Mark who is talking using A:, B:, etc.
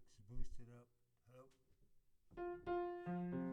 A: mics boosted up. Hello?